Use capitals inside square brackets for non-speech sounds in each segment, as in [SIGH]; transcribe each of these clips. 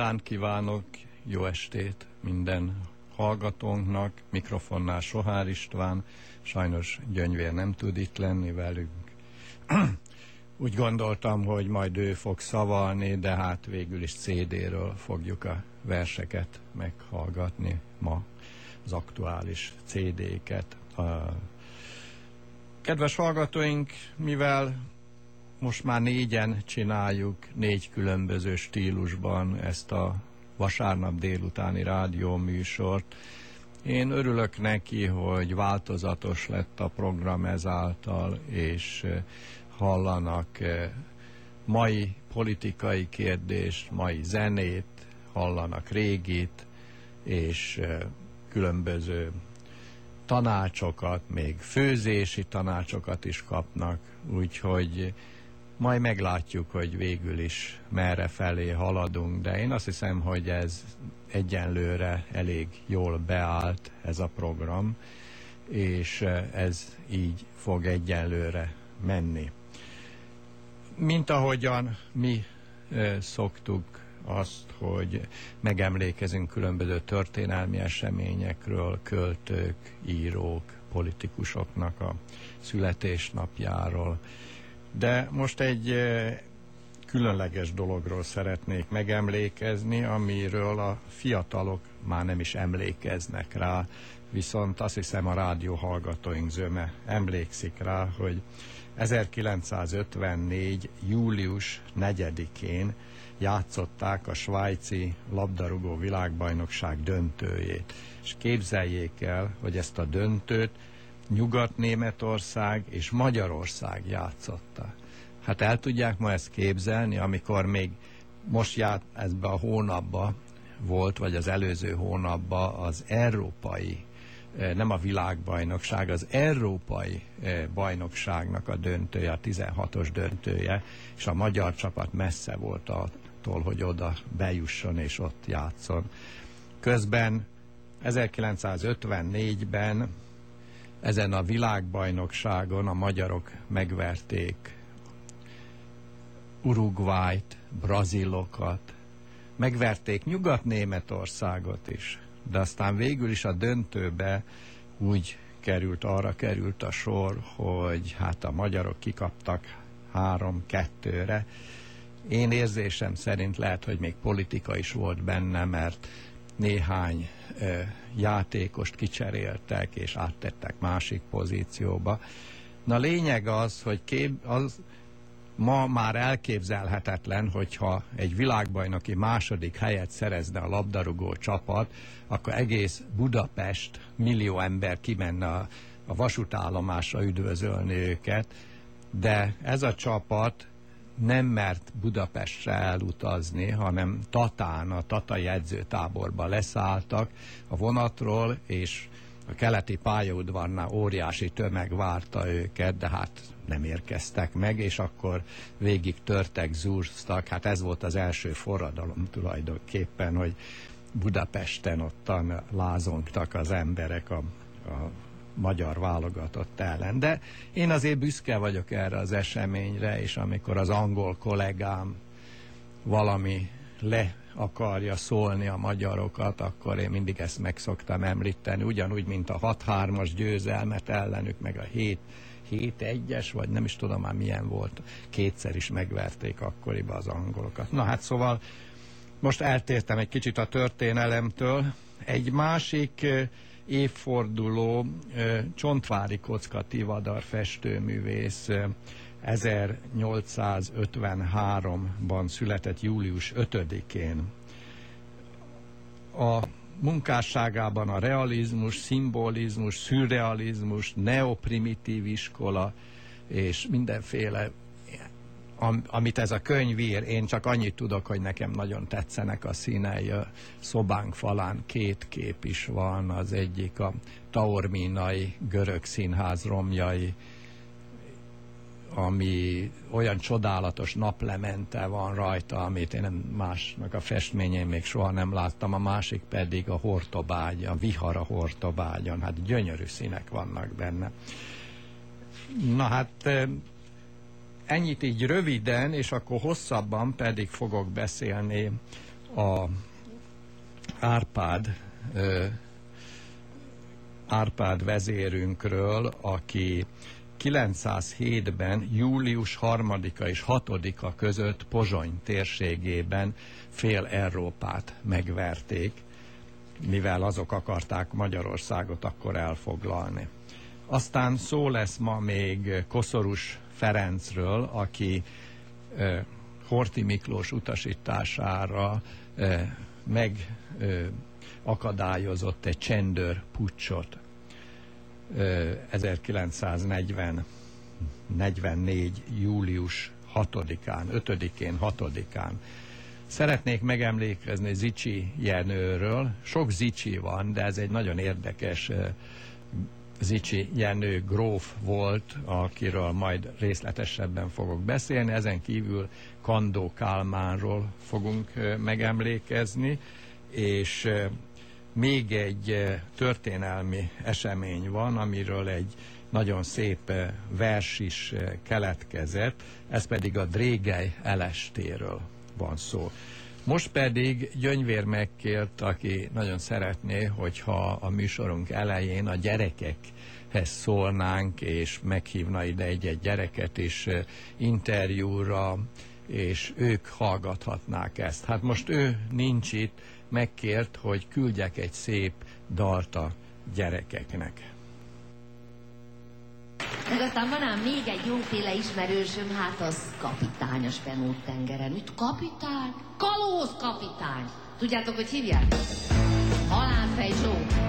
Délután kívánok, jó estét minden hallgatónknak, mikrofonnál Sohár István, sajnos Gyöngyvér nem tud itt lenni velünk. [CLEARS THROAT] Úgy gondoltam, hogy majd ő fog szavalni, de hát végül is CD-ről fogjuk a verseket meghallgatni ma, az aktuális CD-ket. Kedves hallgatóink, mivel most már négyen csináljuk négy különböző stílusban ezt a vasárnap délutáni rádióműsort. Én örülök neki, hogy változatos lett a program ezáltal, és eh, hallanak eh, mai politikai kérdést, mai zenét, hallanak régit, és eh, különböző tanácsokat, még főzési tanácsokat is kapnak, úgyhogy majd meglátjuk, hogy végül is merre felé haladunk, de én azt hiszem, hogy ez egyenlőre elég jól beállt ez a program, és ez így fog egyenlőre menni. Mint ahogyan mi eh, szoktuk azt, hogy megemlékezünk különböző történelmi eseményekről, költők, írók, politikusoknak a születésnapjáról. De most egy különleges dologról szeretnék megemlékezni, amiről a fiatalok már nem is emlékeznek rá, viszont azt hiszem a rádió hallgatóink zöme emlékszik rá, hogy 1954. július 4-én játszották a svájci labdarúgó világbajnokság döntőjét. És képzeljék el, hogy ezt a döntőt Nyugat-Németország és Magyarország játszotta. Hát el tudják ma ezt képzelni, amikor még most ját ebbe a hónapba volt, vagy az előző hónapban az európai, nem a világbajnokság, az európai bajnokságnak a döntője, a 16-os döntője, és a magyar csapat messze volt attól, hogy oda bejusson és ott játszon. Közben 1954-ben ezen a világbajnokságon a magyarok megverték Uruguayt, brazilokat, megverték Nyugat-Németországot is, de aztán végül is a döntőbe úgy került, arra került a sor, hogy hát a magyarok kikaptak három-kettőre. Én érzésem szerint lehet, hogy még politika is volt benne, mert néhány játékost kicseréltek és áttettek másik pozícióba. Na lényeg az, hogy kép, az, ma már elképzelhetetlen, hogyha egy világbajnoki második helyet szerezne a labdarúgó csapat, akkor egész Budapest millió ember kimenne a, a vasútállomásra üdvözölni őket, de ez a csapat nem mert Budapestre elutazni, hanem Tatán, a Tatai edzőtáborba leszálltak a vonatról, és a keleti pályaudvarnál óriási tömeg várta őket, de hát nem érkeztek meg, és akkor végig törtek, zúztak. Hát ez volt az első forradalom tulajdonképpen, hogy Budapesten ottan lázongtak az emberek a, a magyar válogatott ellen. De én azért büszke vagyok erre az eseményre, és amikor az angol kollégám valami le akarja szólni a magyarokat, akkor én mindig ezt meg szoktam említeni, ugyanúgy, mint a 6-3-as győzelmet ellenük, meg a 7 7-1-es, vagy nem is tudom már milyen volt, kétszer is megverték akkoriban az angolokat. Na hát szóval most eltértem egy kicsit a történelemtől. Egy másik évforduló Csontvári Kocka Tivadar festőművész 1853-ban született július 5-én. A munkásságában a realizmus, szimbolizmus, szürrealizmus, neoprimitív iskola és mindenféle am, amit ez a könyv ír, én csak annyit tudok, hogy nekem nagyon tetszenek a színei. A szobánk falán két kép is van, az egyik a Taorminai görög színház romjai, ami olyan csodálatos naplemente van rajta, amit én másnak a festményén még soha nem láttam, a másik pedig a hortobágy, a vihar a hortobágyon, hát gyönyörű színek vannak benne. Na hát ennyit így röviden, és akkor hosszabban pedig fogok beszélni a Árpád Árpád vezérünkről, aki 907-ben július 3-a és 6-a között Pozsony térségében fél Európát megverték, mivel azok akarták Magyarországot akkor elfoglalni. Aztán szó lesz ma még Koszorús Ferencről, aki eh, Horti Miklós utasítására eh, megakadályozott egy csendőr pucsot 1940 44. július 6-án, 5-én, 6-án. Szeretnék megemlékezni Zicsi Jenőről. Sok Zicsi van, de ez egy nagyon érdekes Zicsi Jenő gróf volt, akiről majd részletesebben fogok beszélni. Ezen kívül Kandó Kálmánról fogunk megemlékezni, és még egy történelmi esemény van, amiről egy nagyon szép vers is keletkezett, ez pedig a Drégely elestéről van szó. Most pedig Gyöngyvér megkért, aki nagyon szeretné, hogyha a műsorunk elején a gyerekekhez szólnánk, és meghívna ide egy-egy gyereket is interjúra, és ők hallgathatnák ezt. Hát most ő nincs itt, megkért, hogy küldjek egy szép dalt a gyerekeknek. Meg van ám még egy jóféle ismerősöm, hát az kapitány a Spenót tengeren. Mit kapitány? Kalóz kapitány. Tudjátok, hogy hívják? Halálfej Zsó.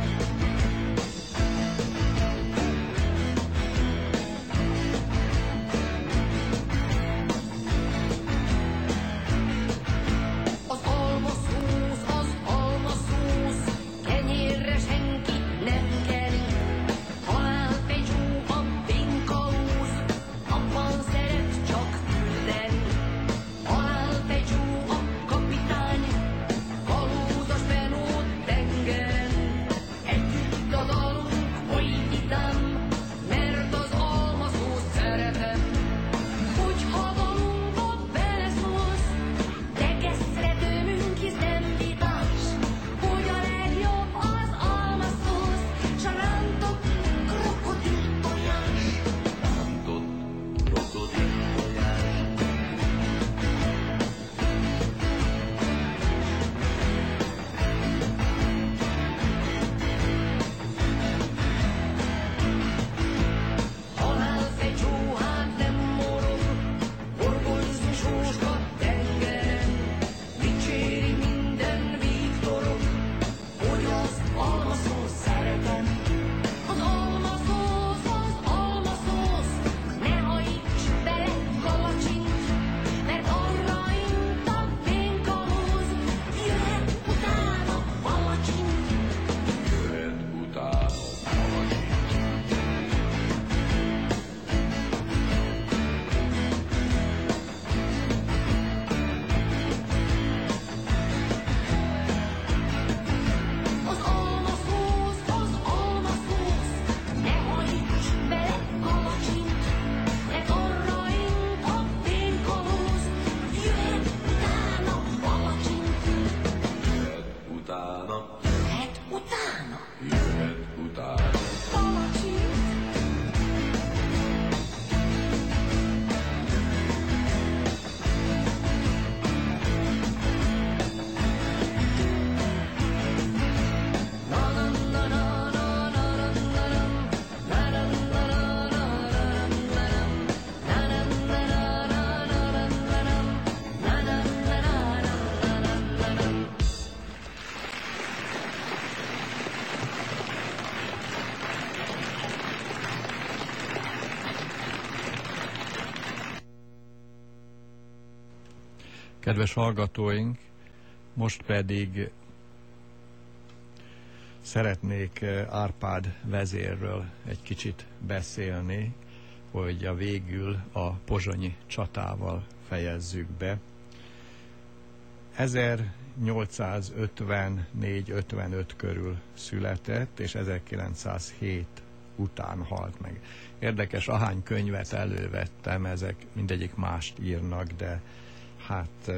Kedves hallgatóink, most pedig szeretnék eh, Árpád vezérről egy kicsit beszélni, hogy a végül a pozsonyi csatával fejezzük be. 1854-55 körül született, és 1907 után halt meg. Érdekes, ahány könyvet elővettem, ezek mindegyik mást írnak, de hát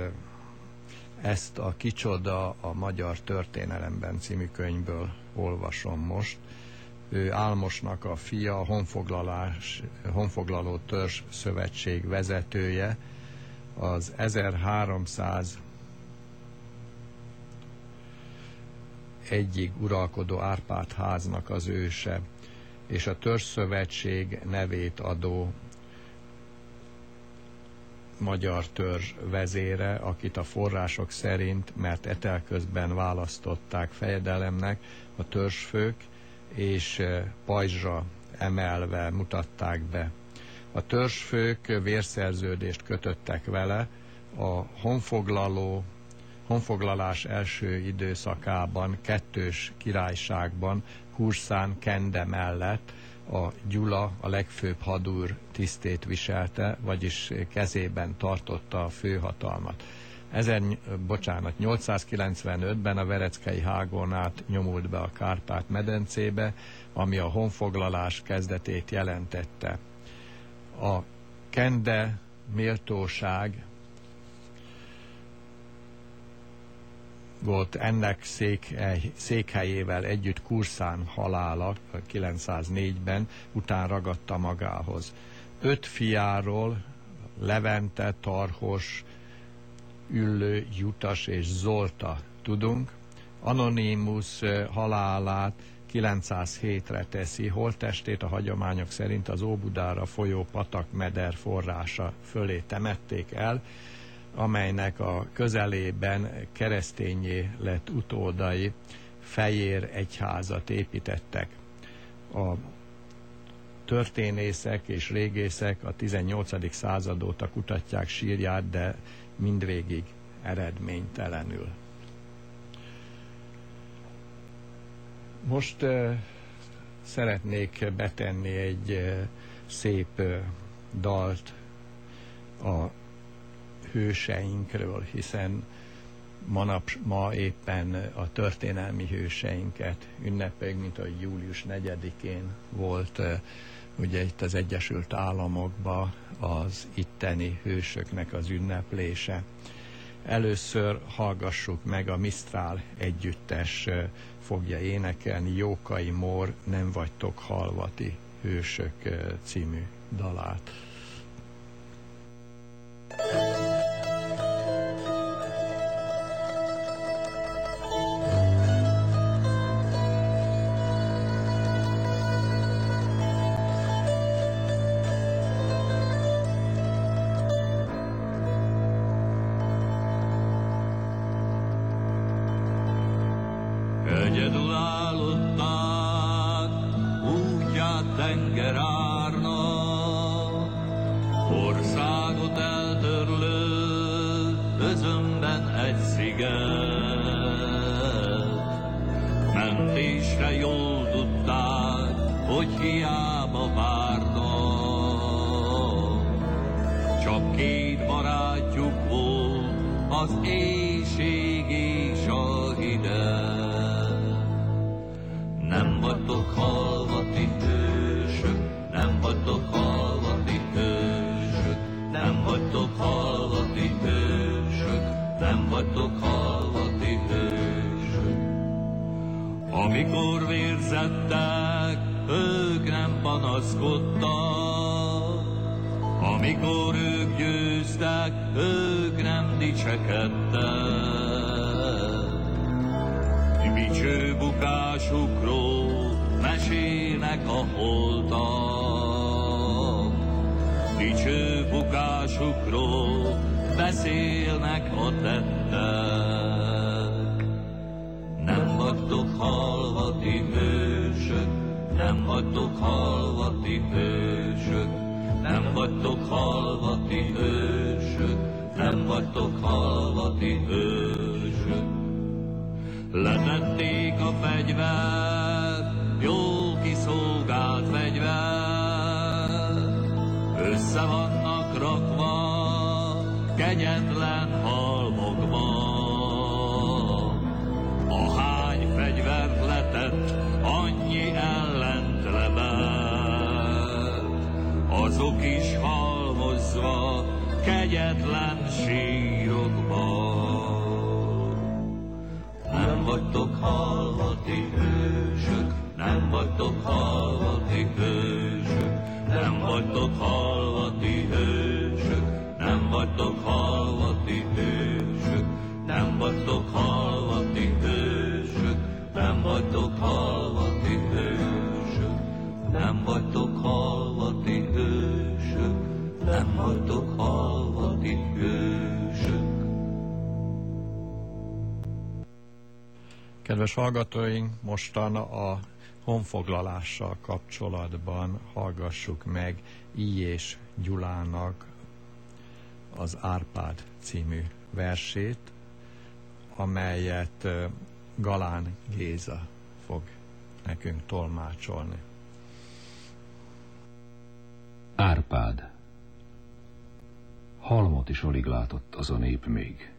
ezt a Kicsoda a Magyar Történelemben című könyvből olvasom most. Ő Álmosnak a fia, honfoglalás, honfoglaló törzs szövetség vezetője, az 1300 egyik uralkodó Árpád háznak az őse, és a törzszövetség nevét adó magyar törzs vezére, akit a források szerint, mert etelközben választották fejedelemnek a törzsfők, és eh, pajzsra emelve mutatták be. A törzsfők vérszerződést kötöttek vele, a honfoglaló honfoglalás első időszakában, kettős királyságban, Hurszán Kende mellett a Gyula a legfőbb hadúr tisztét viselte, vagyis kezében tartotta a főhatalmat. Ezen, bocsánat, 895-ben a Vereckei hágon át nyomult be a Kárpát-medencébe, ami a honfoglalás kezdetét jelentette. A Kende méltóság volt ennek székhely, székhelyével együtt Kurszán halála 904-ben, után ragadta magához. Öt fiáról Levente, Tarhos, Üllő, Jutas és Zolta tudunk. Anonimus halálát 907-re teszi, holttestét a hagyományok szerint az Óbudára folyó patak meder forrása fölé temették el, amelynek a közelében keresztényé lett utódai fejér egyházat építettek. A történészek és régészek a 18. század óta kutatják sírját, de mindvégig eredménytelenül. Most uh, szeretnék betenni egy uh, szép uh, dalt a hőseinkről, hiszen manap, ma éppen a történelmi hőseinket ünnepeljük, mint a július 4-én volt ugye itt az Egyesült Államokban az itteni hősöknek az ünneplése. Először hallgassuk meg a Mistrál együttes fogja énekelni Jókai Mór, nem vagytok halvati hősök című dalát. dicső bukásukról beszélnek a tettek. Nem vagytok halvati hősök, nem vagytok halvati hősök, nem vagytok halvati hősök, nem vagytok halvati hősök. Letették a fegyvert, össze vannak rakva, kegyetlen halmokba. A hány fegyvert letett, annyi ellent lebel, azok is halmozva, kegyetlen sírokba. Nem vagytok halvati hősök, nem vagytok halvati halvati hősök, nem vagytok halvati hősök, nem vagytok halvati hősök, nem vagytok halvati hősök. Kedves hallgatóink, mostan a honfoglalással kapcsolatban hallgassuk meg I. és Gyulának az Árpád című versét, amelyet Galán Géza fog nekünk tolmácsolni. Árpád. Halmot is alig látott az a nép még,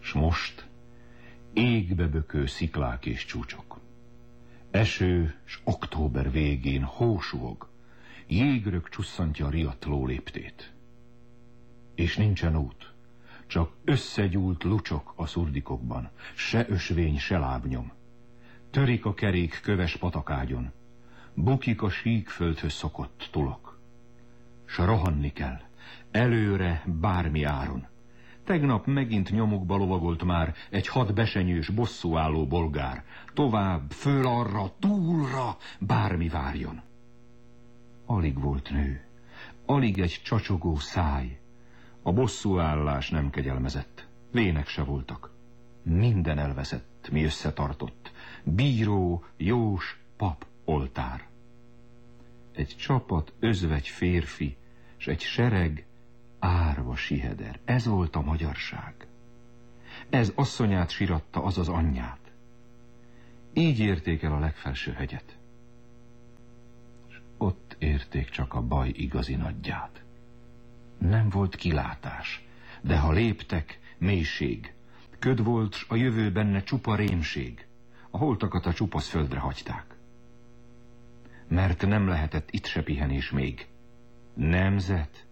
s most égbe bökő sziklák és csúcsok. Eső, s október végén hósúog, jégrök csusszantja a riatló léptét. És nincsen út, csak összegyúlt lucsok a szurdikokban, se ösvény, se lábnyom. Törik a kerék köves patakágyon, bukik a síkföldhöz szokott tulok. S rohanni kell, előre bármi áron. Tegnap megint nyomukba lovagolt már egy hat besenyős bosszúálló bolgár. Tovább, föl arra, túlra, bármi várjon. Alig volt nő, alig egy csacsogó száj. A bosszúállás nem kegyelmezett, vének se voltak. Minden elveszett, mi összetartott. Bíró, jós, pap, oltár. Egy csapat özvegy férfi, s egy sereg árva siheder. Ez volt a magyarság. Ez asszonyát siratta, azaz anyját. Így érték el a legfelső hegyet. És ott érték csak a baj igazi nagyját. Nem volt kilátás, de ha léptek, mélység. Köd volt, s a jövő benne csupa rémség. A holtakat a csupasz földre hagyták. Mert nem lehetett itt se pihenés még. Nemzet,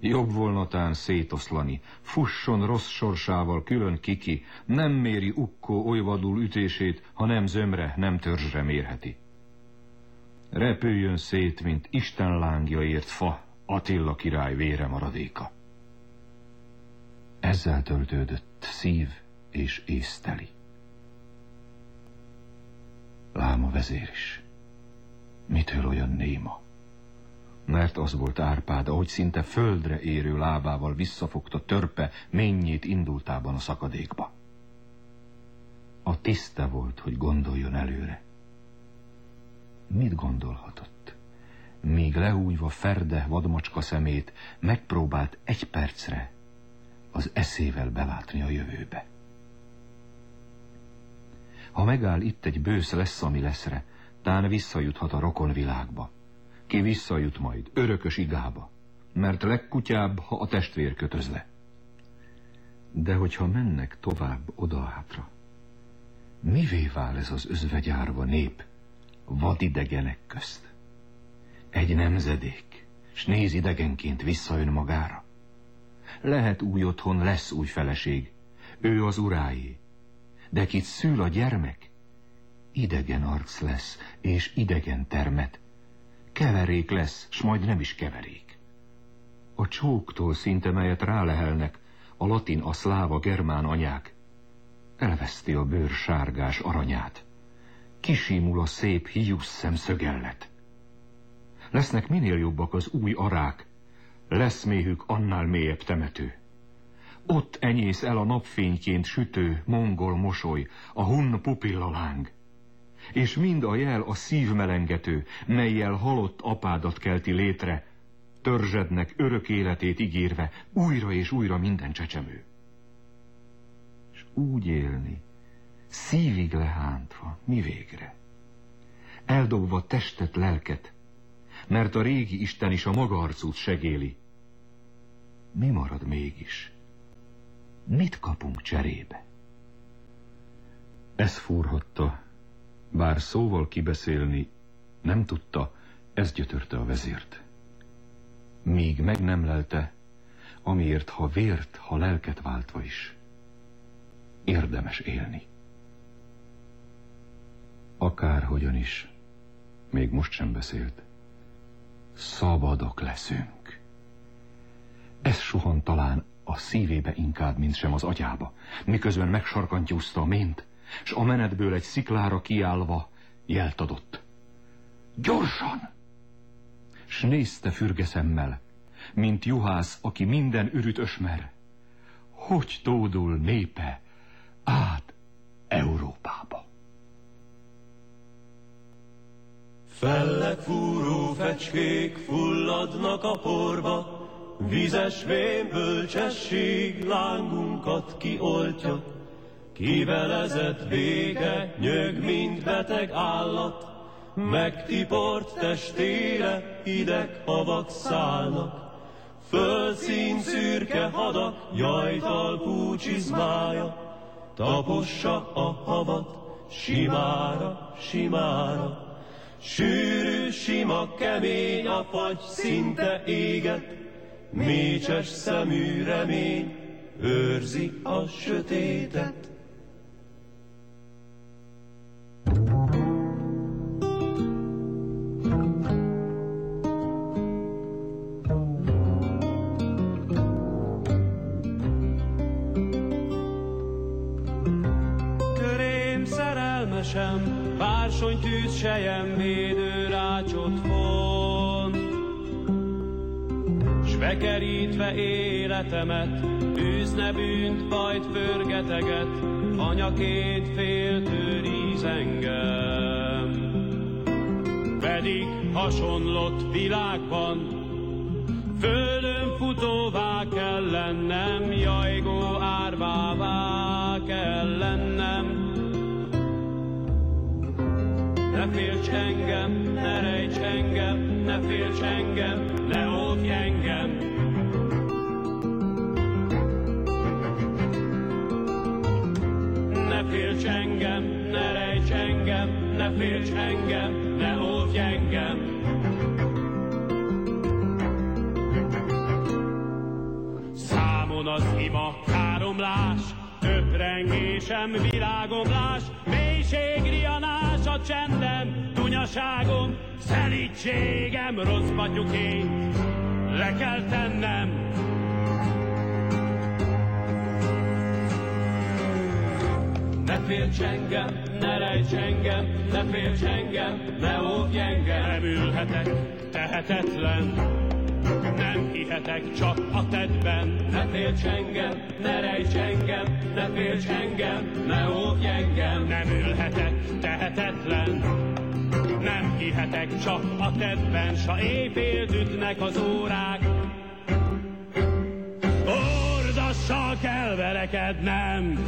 Jobb volna tán szétoszlani, fusson rossz sorsával külön kiki, nem méri ukkó olyvadul ütését, ha nem zömre, nem törzsre mérheti. Repüljön szét, mint Isten lángja ért fa, Attila király vére maradéka. Ezzel töltődött szív és észteli. Láma vezér is. Mitől olyan néma? mert az volt Árpád, ahogy szinte földre érő lábával visszafogta törpe mennyét indultában a szakadékba. A tiszte volt, hogy gondoljon előre. Mit gondolhatott? Míg lehújva ferde vadmacska szemét, megpróbált egy percre az eszével belátni a jövőbe. Ha megáll itt egy bősz lesz, ami leszre, tán visszajuthat a rokonvilágba ki visszajut majd, örökös igába, mert legkutyább, ha a testvér kötöz le. De hogyha mennek tovább oda-hátra, mivé vál ez az özvegyárva nép vadidegenek közt? Egy nemzedék, s néz idegenként vissza önmagára. Lehet új otthon, lesz új feleség, ő az uráé, de kit szül a gyermek, idegen arc lesz, és idegen termet, Keverék lesz, s majd nem is keverék. A csóktól szinte, melyet rálehelnek, a latin, a szláva, germán anyák, elveszti a bőr sárgás aranyát. Kisimul a szép hiús szemszögellet. Lesznek minél jobbak az új arák, lesz méhük annál mélyebb temető. Ott enyész el a napfényként sütő, mongol mosoly, a hun pupillaláng és mind a jel a szívmelengető, melyel halott apádat kelti létre, törzsednek örök életét ígérve, újra és újra minden csecsemő. úgy élni, szívig lehántva, mi végre? Eldobva testet, lelket, mert a régi Isten is a maga arcút segéli. Mi marad mégis? Mit kapunk cserébe? Ez fúrhatta, bár szóval kibeszélni nem tudta, ez gyötörte a vezért. Míg meg nem lelte, amiért ha vért, ha lelket váltva is, érdemes élni. Akárhogyan is, még most sem beszélt, szabadok leszünk. Ez suhan talán a szívébe inkább, mint sem az agyába, miközben megsarkantyúzta a mént, s a menetből egy sziklára kiállva jelt adott. Gyorsan! S nézte fürge szemmel, mint juhász, aki minden ürüt ösmer. Hogy tódul népe át Európába? Felleg fúró fecskék fulladnak a porba, Vizes vén bölcsesség lángunkat kioltja. Kivelezett béke nyög, mint beteg állat, Megtiport testére hideg havak szállnak. Földszín szürke hadak, jajtal csizmája, Tapossa a havat, simára, simára. Sűrű, sima, kemény a fagy, szinte éget, Mécses szemű remény őrzi a sötétet. Sejem védő rácsot font. S bekerítve életemet, űzne bűnt, bajt, förgeteget, anyaként féltőríz engem. Pedig hasonlott világban, Földön futóvá kell lennem, jajgó árvává kell lennem. Félts engem, ne rejts engem, ne félts engem, ne óvj engem. Ne félts engem, ne rejts engem, ne félts engem, ne óvj engem. Számon az ima káromlás, töprengésem világomlás, mélység rianás a csendem, tunyaságom, szelítségem, rossz batyukét le kell tennem. Ne félts engem, ne rejts engem, ne félts engem, ne óvj engem. Nem ülhetek, tehetetlen, nem hihetek csak a tedben. Ne félts engem, ne rejts engem, ne félts engem, ne óvj engem. Nem ülhetek tehetetlen, nem hihetek csak a tedben, s ha éjfél ütnek az órák, ordassal kell verekednem.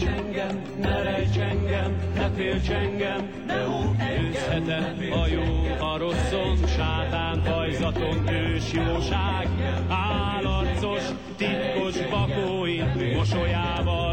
Félts engem, ne rejts engem, ne félts engem, ne óvj engem. a jó, a rosszon, sátán, fajzaton, ős jóság, állarcos, titkos bakóin, mosolyával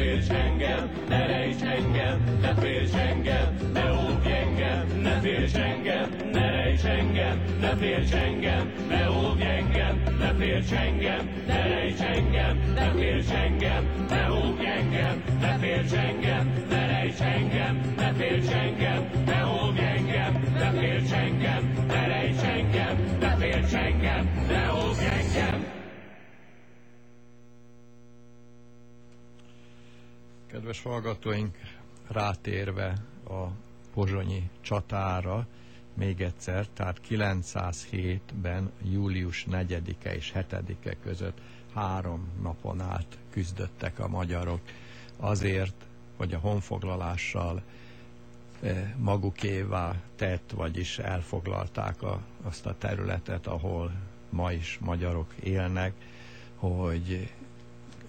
félts engem, ne rejts engem, ne félts engem, ne óvj engem, ne félts engem, ne rejts engem, ne félts engem, ne óvj engem, ne félts engem, ne rejts engem, ne félts engem, ne óvj engem, ne félts engem, ne rejts engem, ne félts engem, ne óvj engem, ne félts engem, ne rejts engem, ne félts engem, ne óvj engem. Kedves hallgatóink, rátérve a pozsonyi csatára, még egyszer, tehát 907-ben július 4-e és 7-e között három napon át küzdöttek a magyarok. Azért, hogy a honfoglalással eh, magukévá tett, vagyis elfoglalták a, azt a területet, ahol ma is magyarok élnek, hogy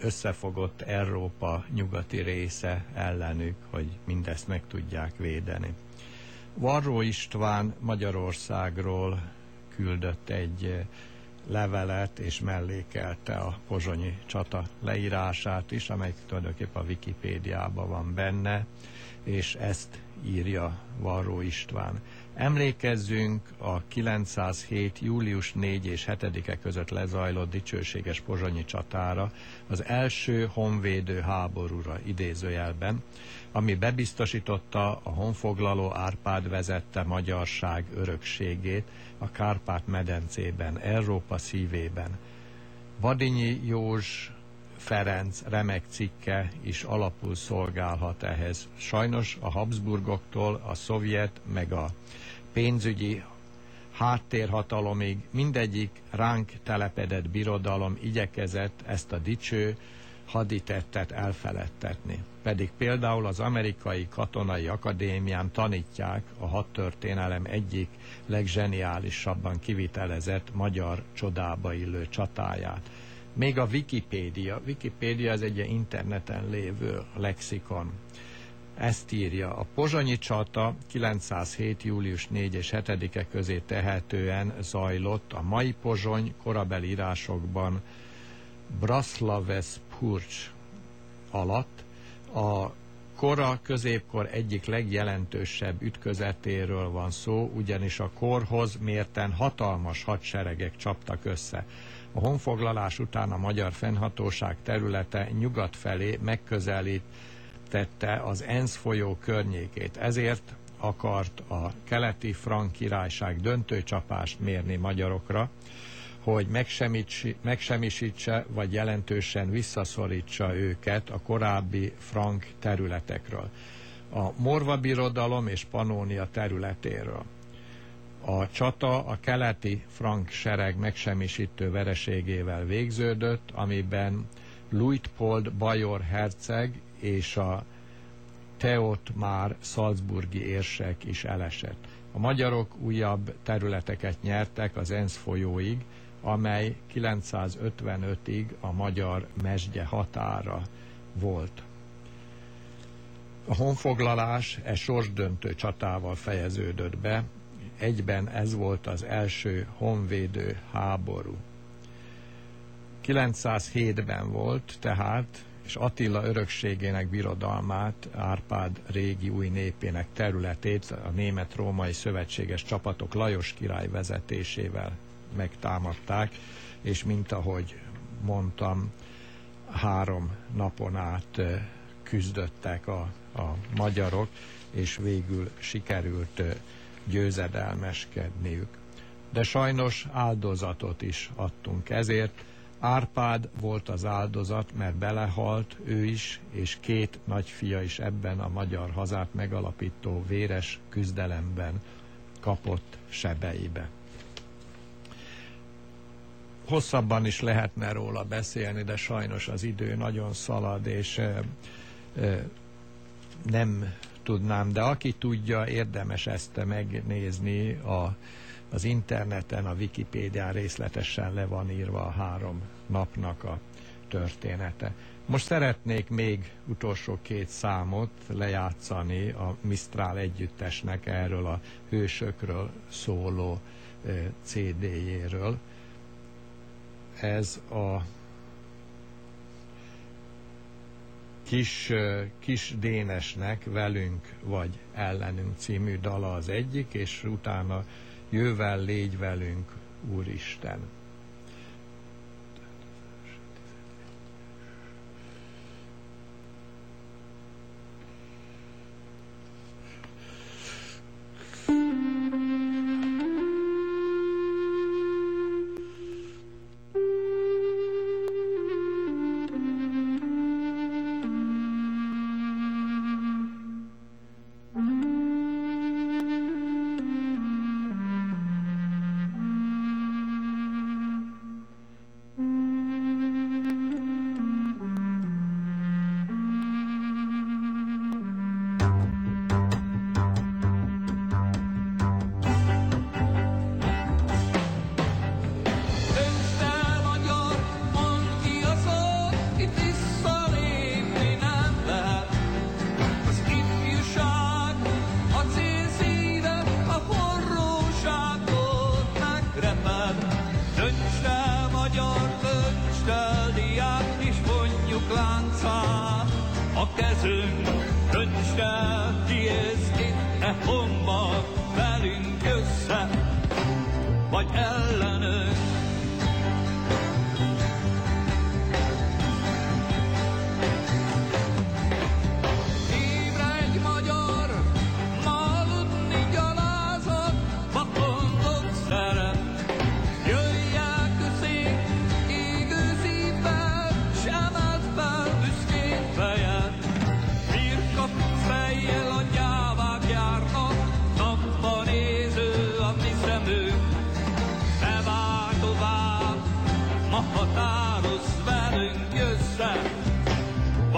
összefogott Európa nyugati része ellenük, hogy mindezt meg tudják védeni. Varró István Magyarországról küldött egy eh, levelet és mellékelte a pozsonyi csata leírását is, amely tulajdonképpen a Wikipédiában van benne, és ezt írja Varró István. Emlékezzünk a 907. július 4 és 7-e között lezajlott dicsőséges pozsonyi csatára, az első honvédő háborúra idézőjelben, ami bebiztosította a honfoglaló Árpád vezette magyarság örökségét a Kárpát-medencében, Európa szívében. Vadinyi Józs Ferenc remek cikke is alapul szolgálhat ehhez. Sajnos a Habsburgoktól a szovjet meg a pénzügyi háttérhatalomig mindegyik ránk telepedett birodalom igyekezett ezt a dicső haditettet elfeledtetni. Pedig például az amerikai katonai akadémián tanítják a hadtörténelem egyik legzseniálisabban kivitelezett magyar csodába illő csatáját. Még a Wikipédia, Wikipédia az egy interneten lévő lexikon, ezt írja. A pozsonyi csata 907. július 4 és 7-e közé tehetően zajlott a mai pozsony korabeli írásokban Braslaves Purcs alatt a kora középkor egyik legjelentősebb ütközetéről van szó, ugyanis a korhoz mérten hatalmas hadseregek csaptak össze. A honfoglalás után a magyar fennhatóság területe nyugat felé megközelít tette az Ensz folyó környékét. Ezért akart a keleti frank királyság döntőcsapást mérni magyarokra, hogy megsemmisítse vagy jelentősen visszaszorítsa őket a korábbi frank területekről, a Morva birodalom és Panónia területéről. A csata a keleti frank sereg megsemmisítő vereségével végződött, amiben Luitpold Bajor herceg és a Teot már Salzburgi érsek is elesett. A magyarok újabb területeket nyertek az Ensz folyóig, amely 955-ig a magyar mesdje határa volt. A honfoglalás e sorsdöntő csatával fejeződött be, egyben ez volt az első honvédő háború. 907-ben volt tehát és Attila örökségének birodalmát, Árpád régi új népének területét a német-római szövetséges csapatok Lajos király vezetésével megtámadták, és mint ahogy mondtam, három napon át küzdöttek a, a magyarok, és végül sikerült győzedelmeskedniük. De sajnos áldozatot is adtunk ezért, Árpád volt az áldozat, mert belehalt ő is, és két nagyfia is ebben a magyar hazát megalapító véres küzdelemben kapott sebeibe. Hosszabban is lehetne róla beszélni, de sajnos az idő nagyon szalad, és e, e, nem tudnám, de aki tudja, érdemes ezt megnézni a az interneten, a Wikipédián részletesen le van írva a három napnak a története. Most szeretnék még utolsó két számot lejátszani a Mistrál együttesnek erről a hősökről szóló CD-jéről. Ez a kis, kis Dénesnek velünk vagy ellenünk című dala az egyik, és utána jövel légy velünk, Úristen.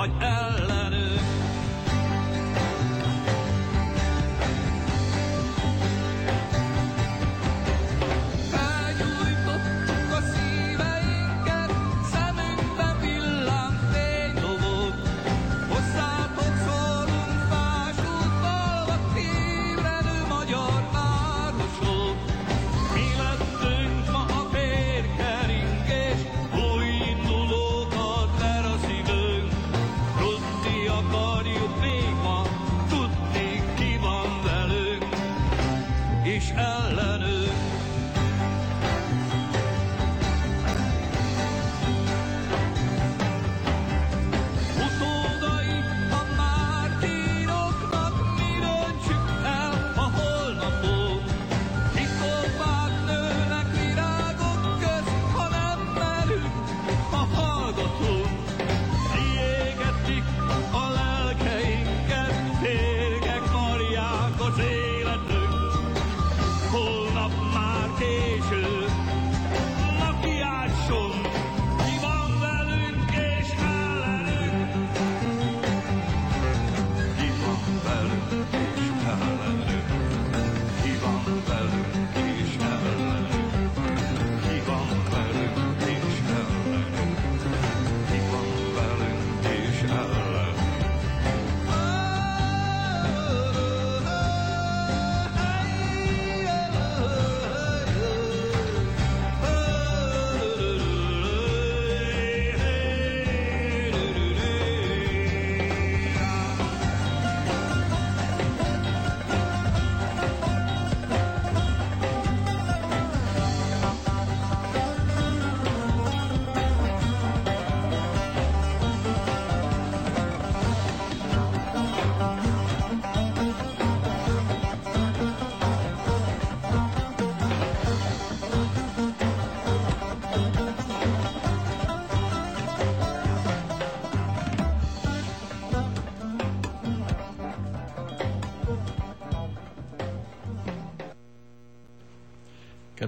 vagy el uh,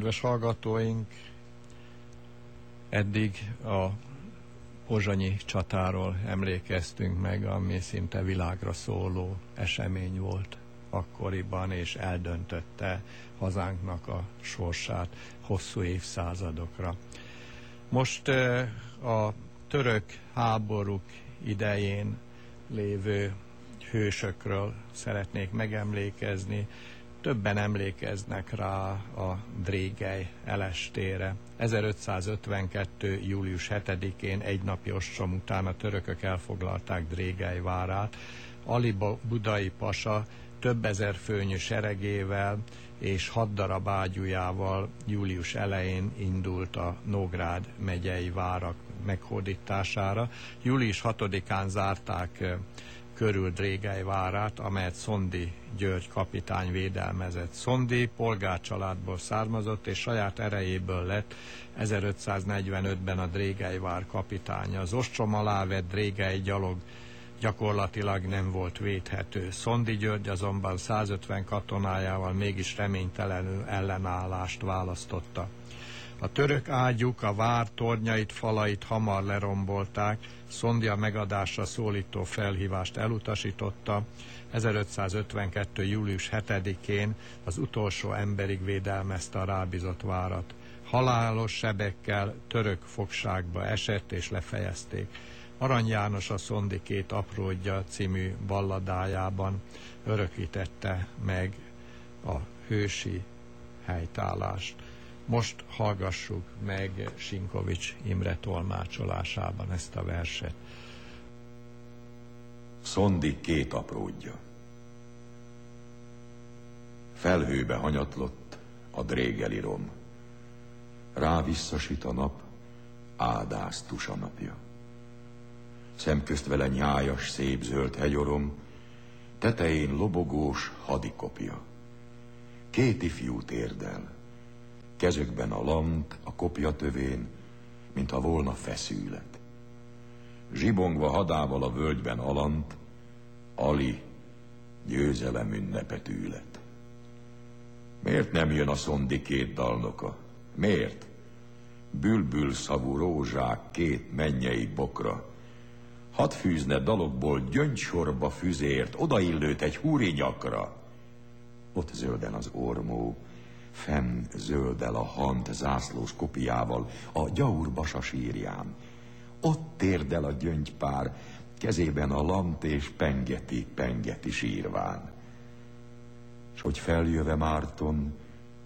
Kedves hallgatóink, eddig a pozsonyi csatáról emlékeztünk meg, ami szinte világra szóló esemény volt akkoriban, és eldöntötte hazánknak a sorsát hosszú évszázadokra. Most a török háborúk idején lévő hősökről szeretnék megemlékezni, többen emlékeznek rá a Drégely elestére. 1552. július 7-én egy napi ostrom után a törökök elfoglalták Drégely várát. Ali Budai Pasa több ezer főnyű seregével és hat darab ágyújával július elején indult a Nógrád megyei várak meghódítására. Július 6-án zárták körül Drégely várát, amelyet Szondi György kapitány védelmezett. Szondi polgárcsaládból származott, és saját erejéből lett 1545-ben a Drégely vár kapitánya. Az ostrom alá vett Drégely gyalog gyakorlatilag nem volt védhető. Szondi György azonban 150 katonájával mégis reménytelenül ellenállást választotta. A török ágyuk a vár tornyait, falait hamar lerombolták, Szondja megadásra szólító felhívást elutasította. 1552. július 7-én az utolsó emberig védelmezte a rábízott várat. Halálos sebekkel török fogságba esett és lefejezték. Arany János a Szondi két apródja című balladájában örökítette meg a hősi helytállást. Most hallgassuk meg Sinkovics Imre tolmácsolásában ezt a verset. Szondi két apródja. Felhőbe hanyatlott a drégeli rom. Rá visszasít a nap, ádász tusa napja. Szemközt vele nyájas, szép zöld hegyorom, tetején lobogós hadikopja. Két ifjú térdel, kezükben a lant, a kopja tövén, mintha volna feszület. Zsibongva hadával a völgyben alant, Ali győzelem ünnepet űlet. Miért nem jön a szondi két dalnoka? Miért? Bülbül szavú rózsák két mennyei bokra. Hadd fűzne dalokból gyöngysorba füzért, odaillőt egy húri nyakra. Ott zölden az ormó, Fenn zöldel a hant zászlós kopiával a gyaurba sírján. Ott térdel a gyöngypár, kezében a lant és pengeti, pengeti sírván. S hogy feljöve Márton,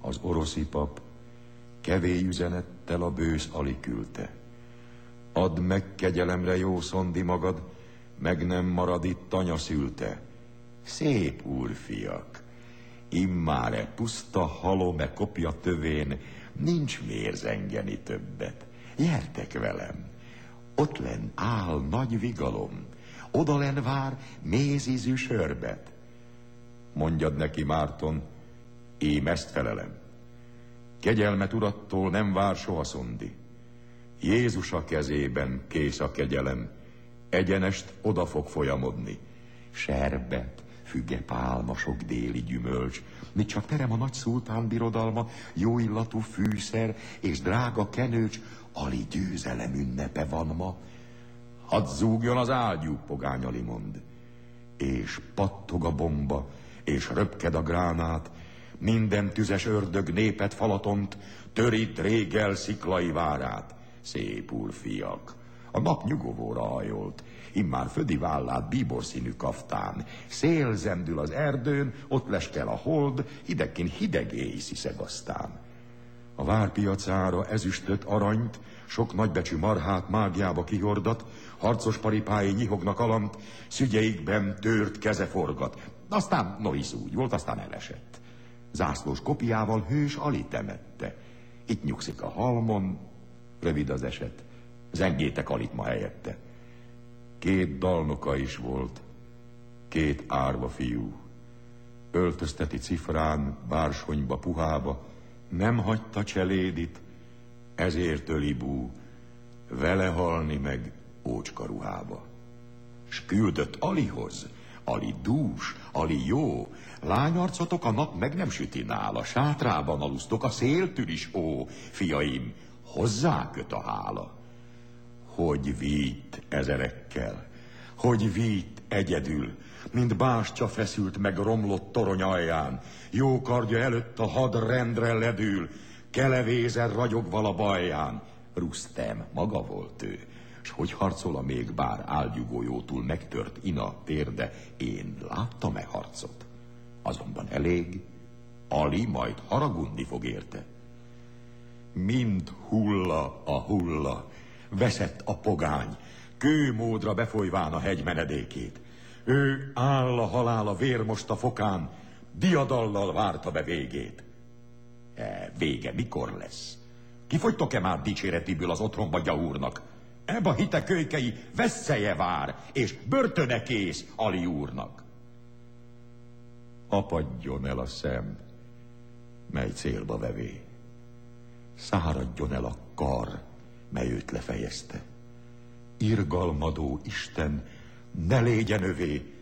az oroszi pap, kevély üzenettel a bősz aliküldte. Add meg kegyelemre jó szondi magad, meg nem marad itt anya szülte. Szép úrfiak, Immáre puszta halome kopja tövén, nincs miért zengeni többet. Jertek velem, ott len áll nagy vigalom, oda len vár mézízű sörbet. Mondjad neki, Márton, ém ezt felelem. Kegyelmet urattól nem vár soha szondi. Jézus a kezében kész a kegyelem, egyenest oda fog folyamodni. Serbet, füge pálma, sok déli gyümölcs, mit csak terem a nagy szultán birodalma, jó illatú fűszer és drága kenőcs, Ali győzelem ünnepe van ma. Hadd zúgjon az ágyú, pogány Ali mond. És pattog a bomba, és röpked a gránát, minden tüzes ördög népet falatont, törít régel sziklai várát. Szép úr, fiak, a nap nyugovóra hajolt, immár födi vállát bíborszínű kaftán. Szél zendül az erdőn, ott leskel a hold, idekin hideg sziszeg aztán. A várpiacára ezüstöt, aranyt, sok nagybecsű marhát mágiába kihordat, harcos paripái nyihognak alant, szügyeikben tört keze forgat. Aztán no is úgy volt, aztán elesett. Zászlós kopiával hős Ali temette. Itt nyugszik a halmon, rövid az eset. Zengétek alit ma helyette. Két dalnoka is volt, két árva fiú. Öltözteti cifrán, bársonyba, puhába, nem hagyta cselédit, ezért öli bú, vele halni meg ócska ruhába. S küldött Alihoz, Ali dús, Ali jó, lányarcotok a nap meg nem süti nála, sátrában alusztok a széltől is, ó, fiaim, hozzá köt a hála hogy vitt ezerekkel, hogy vitt egyedül, mint bástya feszült meg romlott torony alján, jó kardja előtt a hadrendre ledül, kelevézer ragyog a bajján. Rusztem, maga volt ő, s hogy harcol a még bár álgyugójótul megtört ina térde, én láttam-e harcot? Azonban elég, Ali majd haragundi fog érte. Mind hulla a hulla, veszett a pogány, kőmódra befolyván a hegy menedékét. Ő áll a halál a vérmosta fokán, diadallal várta be végét. E, vége mikor lesz? Kifogytok-e már dicséretiből az otthonba gyaúrnak? Ebba hite kölykei veszélye vár, és börtöne kész Ali úrnak. Apadjon el a szem, mely célba vevé. Száradjon el a kar, mely őt lefejezte. Irgalmadó Isten, ne légyen övé,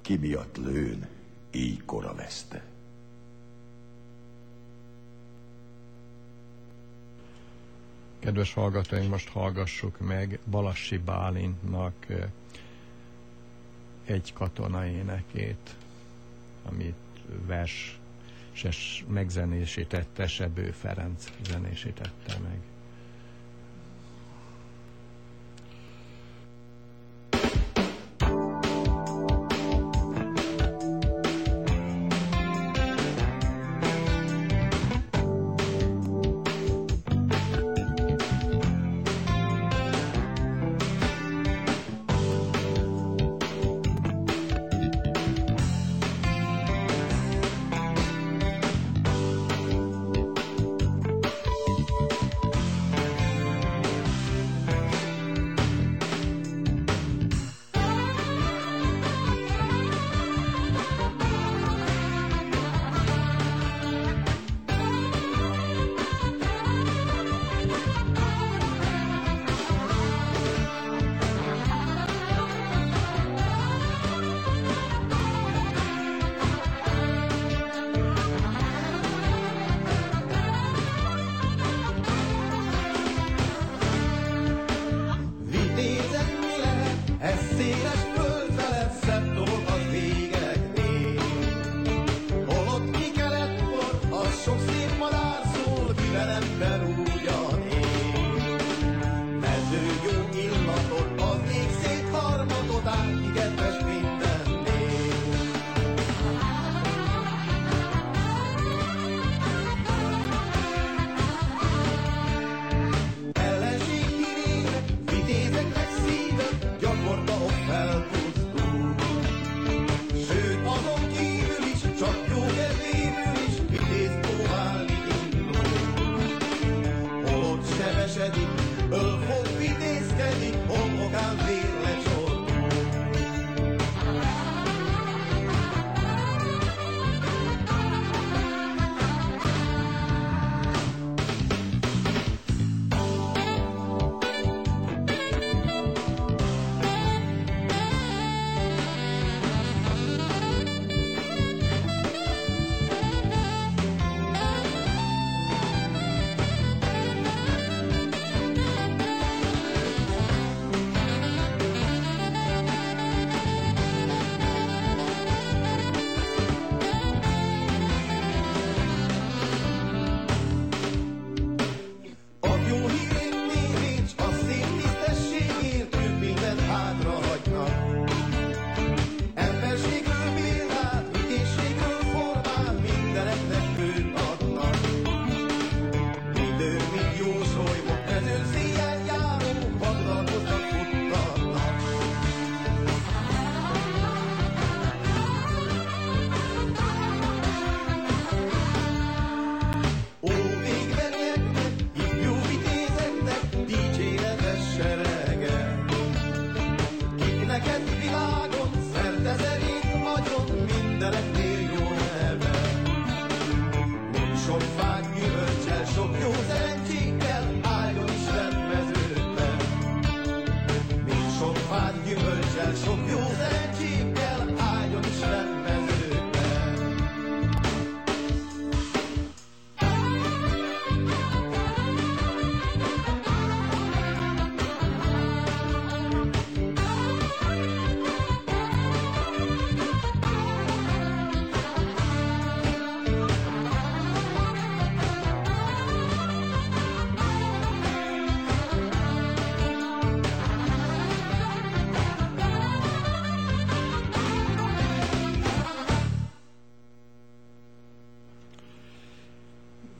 ki miatt lőn, így kora veszte. Kedves hallgatóink, most hallgassuk meg Balassi Bálintnak egy katona énekét, amit vers megzenésítette, Sebő Ferenc zenésítette meg.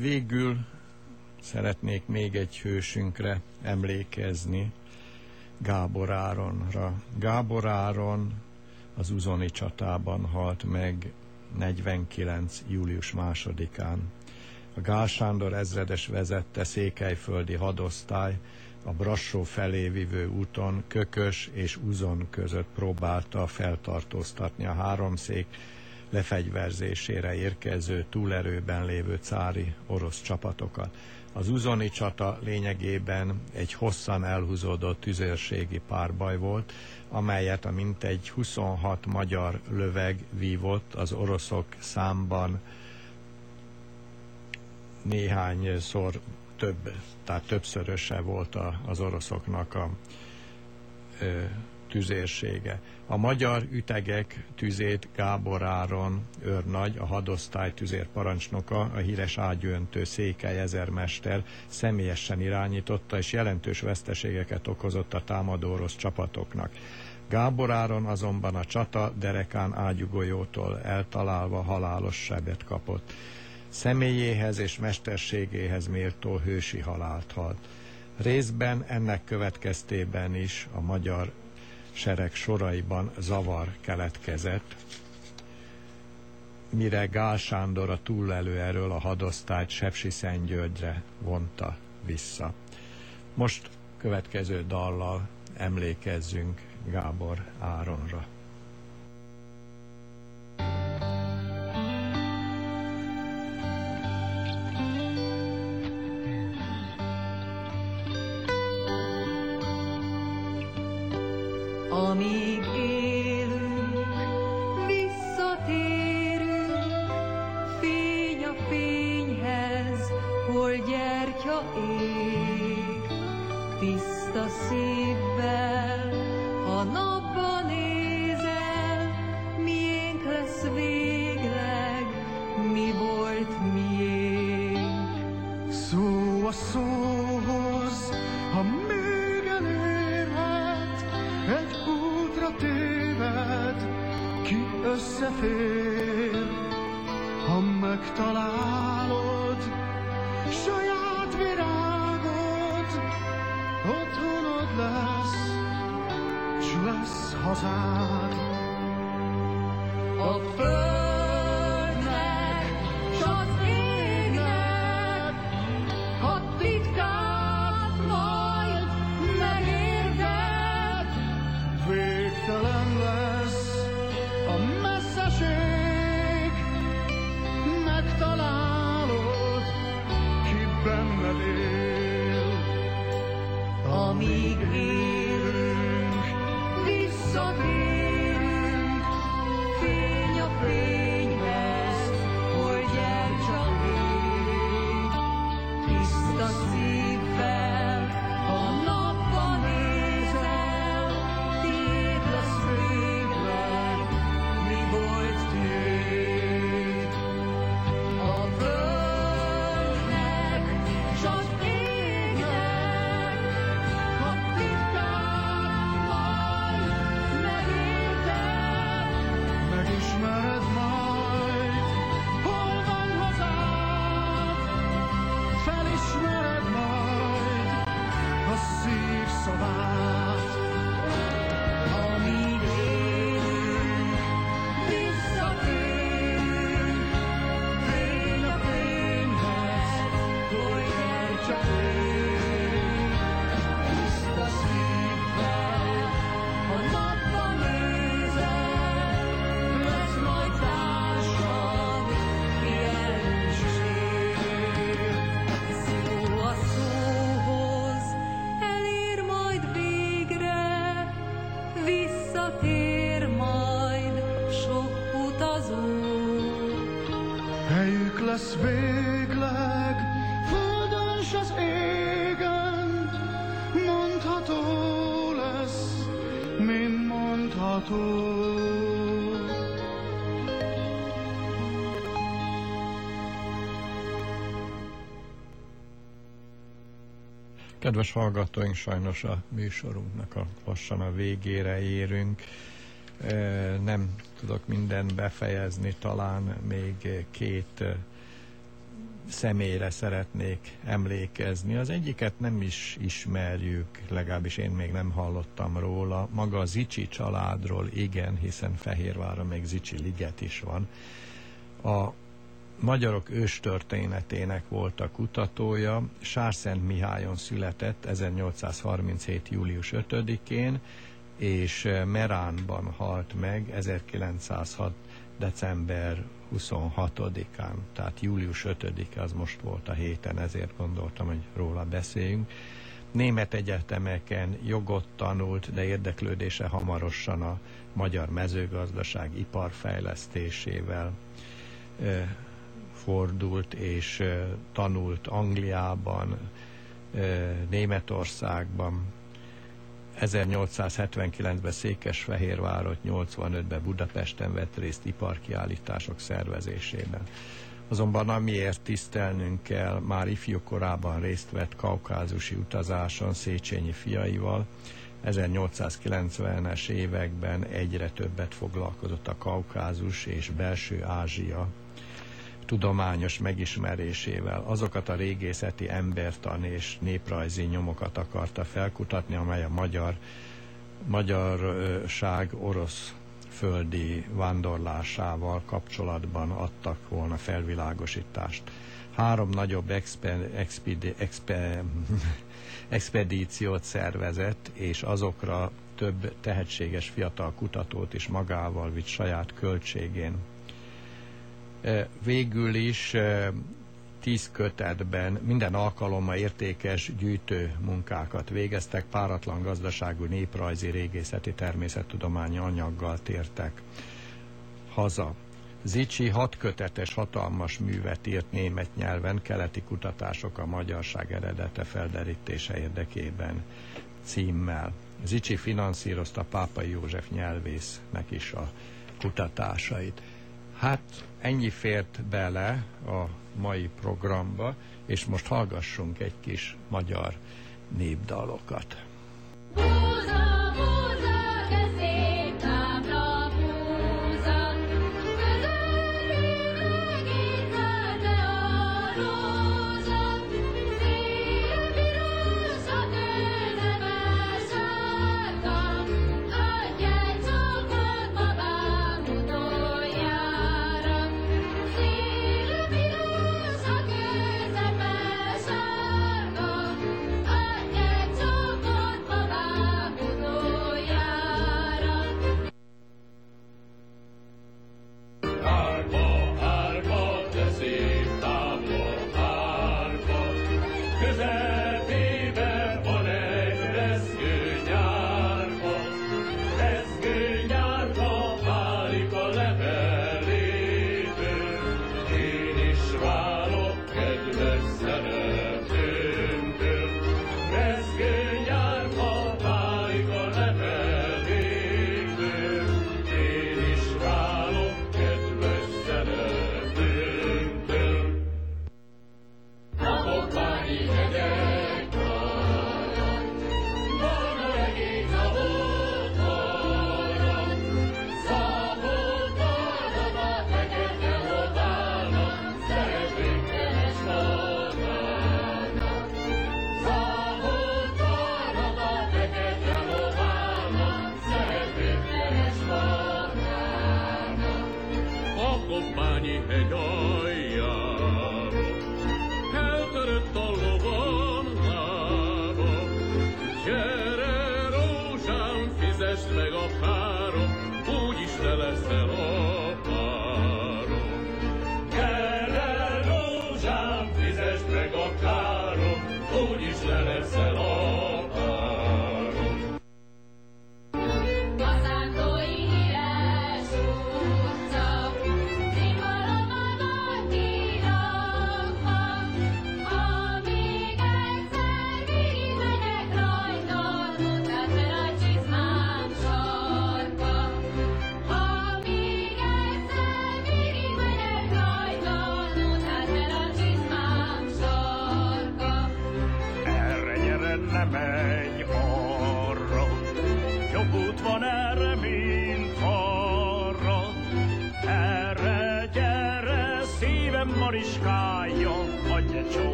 Végül szeretnék még egy hősünkre emlékezni, Gábor Áronra. Gábor Áron az Uzoni csatában halt meg 49. július másodikán. A Gál Sándor ezredes vezette székelyföldi hadosztály a Brassó felé vivő úton Kökös és Uzon között próbálta feltartóztatni a háromszék lefegyverzésére érkező túlerőben lévő cári orosz csapatokat. Az uzoni csata lényegében egy hosszan elhúzódott tüzérségi párbaj volt, amelyet a mintegy 26 magyar löveg vívott az oroszok számban néhányszor több, tehát többszöröse volt a, az oroszoknak a tüzérsége. A magyar ütegek tüzét Gábor Áron őrnagy, a hadosztály tüzérparancsnoka, a híres ágyöntő székely ezermester személyesen irányította, és jelentős veszteségeket okozott a támadó orosz csapatoknak. Gábor Áron azonban a csata derekán ágyugolyótól eltalálva halálos sebet kapott. Személyéhez és mesterségéhez méltó hősi halált halt. Részben ennek következtében is a magyar sereg soraiban zavar keletkezett, mire Gál Sándor a túlelő erről a hadosztályt Sepsi Szentgyörgyre vonta vissza. Most következő dallal emlékezzünk Gábor Áronra. Amíg élünk, visszatérünk, fény a fényhez, hol gyertya ég. Tiszta szívvel, Kedves hallgatóink, sajnos a műsorunknak a lassan a végére érünk. Nem tudok mindent befejezni, talán még két személyre szeretnék emlékezni. Az egyiket nem is ismerjük, legalábbis én még nem hallottam róla. Maga a Zicsi családról igen, hiszen Fehérvára még Zicsi liget is van. A magyarok őstörténetének volt a kutatója, Sárszent Mihályon született 1837. július 5-én, és Meránban halt meg 1906. december 26-án, tehát július 5-e az most volt a héten, ezért gondoltam, hogy róla beszéljünk. Német egyetemeken jogot tanult, de érdeklődése hamarosan a magyar mezőgazdaság iparfejlesztésével fordult, és tanult Angliában, Németországban, 1879-ben Székesfehérvárot, 85-ben Budapesten vett részt iparkiállítások szervezésében. Azonban amiért tisztelnünk kell, már ifjú korában részt vett kaukázusi utazáson Széchenyi fiaival, 1890-es években egyre többet foglalkozott a Kaukázus és Belső Ázsia tudományos megismerésével azokat a régészeti embertan és néprajzi nyomokat akarta felkutatni, amely a magyar, magyarság orosz földi vándorlásával kapcsolatban adtak volna felvilágosítást. Három nagyobb [LAUGHS] expedíciót szervezett, és azokra több tehetséges fiatal kutatót is magával vitt saját költségén végül is tíz kötetben minden alkalommal értékes gyűjtő munkákat végeztek, páratlan gazdaságú néprajzi régészeti természettudományi anyaggal tértek haza. Zicsi hat kötetes hatalmas művet írt német nyelven, keleti kutatások a magyarság eredete felderítése érdekében címmel. Zicsi finanszírozta Pápai József nyelvésznek is a kutatásait. Hát ennyi fért bele a mai programba, és most hallgassunk egy kis magyar népdalokat. Búza!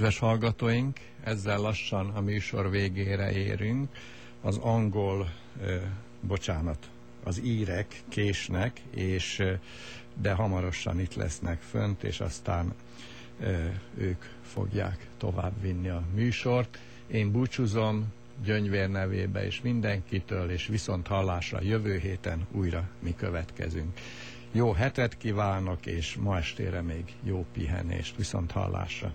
Kedves hallgatóink, ezzel lassan a műsor végére érünk. Az angol, bocsánat, az írek késnek, és de hamarosan itt lesznek fönt, és aztán ők fogják továbbvinni a műsort. Én búcsúzom Gyöngyvér nevébe és mindenkitől, és viszont hallásra jövő héten újra mi következünk. Jó hetet kívánok, és ma estére még jó pihenést, viszont hallásra.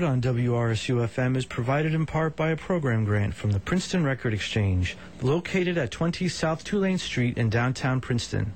Heard on WRSU FM is provided in part by a program grant from the Princeton Record Exchange, located at 20 South Tulane Street in downtown Princeton.